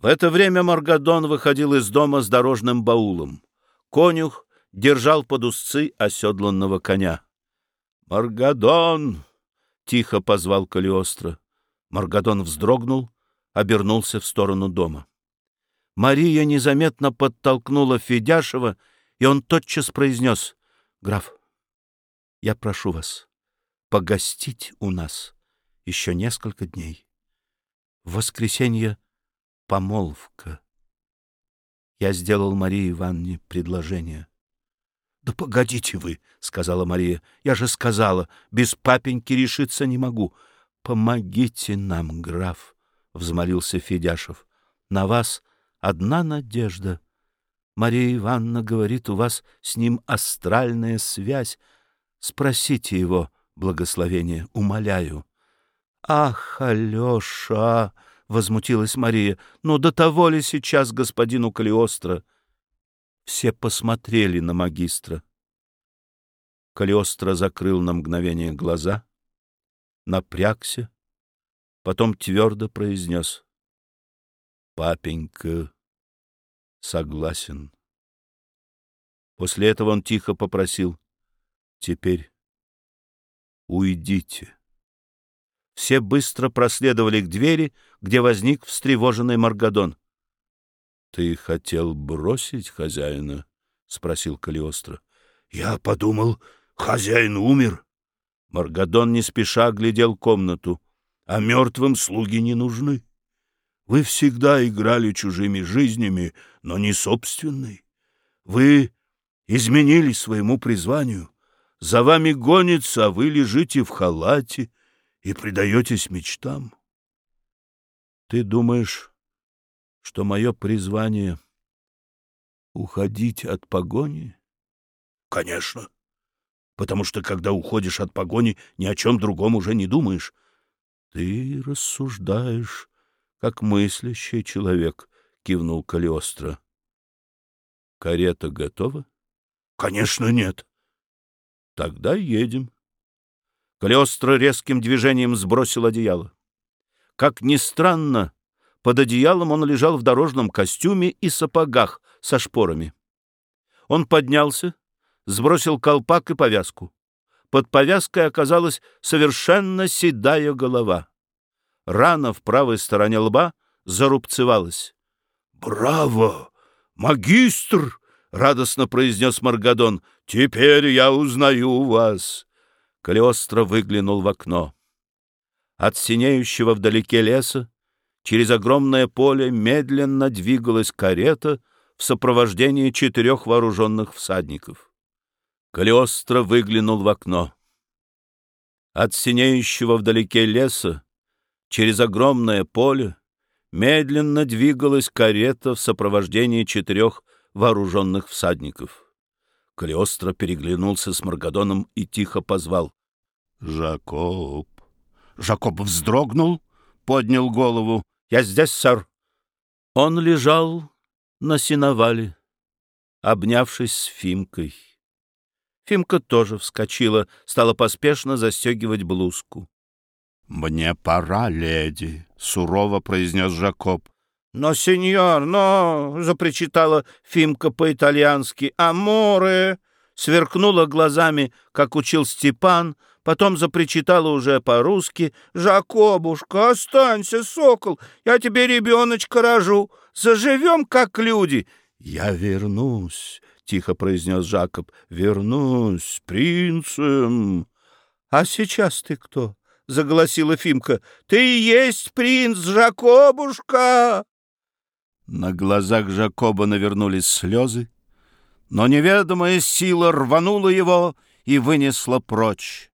В это время Маргадон выходил из дома с дорожным баулом. Конюх держал под узцы оседланного коня. «Маргадон!» — тихо позвал Калиостро. Маргадон вздрогнул, обернулся в сторону дома. Мария незаметно подтолкнула Федяшева, и он тотчас произнес, «Граф, я прошу вас погостить у нас еще несколько дней. В воскресенье помолвка. Я сделал Марии Ивановне предложение. — Да погодите вы, — сказала Мария, — я же сказала, без папеньки решиться не могу. — Помогите нам, граф, — взмолился Федяшев. — На вас одна надежда. Мария Ивановна говорит, у вас с ним астральная связь. Спросите его благословение, умоляю. — Ах, Алеша! — возмутилась Мария. — Ну, до того ли сейчас господину Калиостро? Все посмотрели на магистра. Калиостро закрыл на мгновение глаза, напрягся, потом твердо произнес. — Папенька согласен. После этого он тихо попросил. — Теперь уйдите. Все быстро проследовали к двери, где возник встревоженный Маргадон. — Ты хотел бросить хозяина? — спросил Калиостро. — Я подумал, хозяин умер. Маргадон не спеша глядел комнату. — А мертвым слуги не нужны. Вы всегда играли чужими жизнями, но не собственной. Вы изменили своему призванию. За вами гонится, а вы лежите в халате — и предаетесь мечтам. Ты думаешь, что мое призвание — уходить от погони? Конечно, потому что, когда уходишь от погони, ни о чем другом уже не думаешь. Ты рассуждаешь, как мыслящий человек, — кивнул Калиостро. Карета готова? Конечно, нет. Тогда едем. Калиостро резким движением сбросил одеяло. Как ни странно, под одеялом он лежал в дорожном костюме и сапогах со шпорами. Он поднялся, сбросил колпак и повязку. Под повязкой оказалась совершенно седая голова. Рана в правой стороне лба зарубцевалась. «Браво! Магистр!» — радостно произнес Маргадон. «Теперь я узнаю вас. Калиостро выглянул в окно. От синеющего вдалеке леса через огромное поле медленно двигалась карета в сопровождении четырех вооруженных всадников. Калиостро выглянул в окно. От синеющего вдалеке леса через огромное поле медленно двигалась карета в сопровождении четырех вооруженных всадников. Калиостро переглянулся с Маргадоном и тихо позвал. «Жакоб». Жакоб вздрогнул, поднял голову. «Я здесь, сэр». Он лежал на сеновале, обнявшись с Фимкой. Фимка тоже вскочила, стала поспешно застегивать блузку. «Мне пора, леди», — сурово произнес Жакоб. «Но, сеньор, но...» — запричитала Фимка по-итальянски. «Аморе!» — сверкнула глазами, как учил Степан, потом запричитала уже по-русски. «Жакобушка, останься, сокол, я тебе ребеночка рожу, заживем, как люди». «Я вернусь», — тихо произнес Жакоб, — «вернусь принцем». «А сейчас ты кто?» — заголосила Фимка. «Ты и есть принц, Жакобушка!» На глазах Жакоба навернулись слезы, но неведомая сила рванула его и вынесла прочь.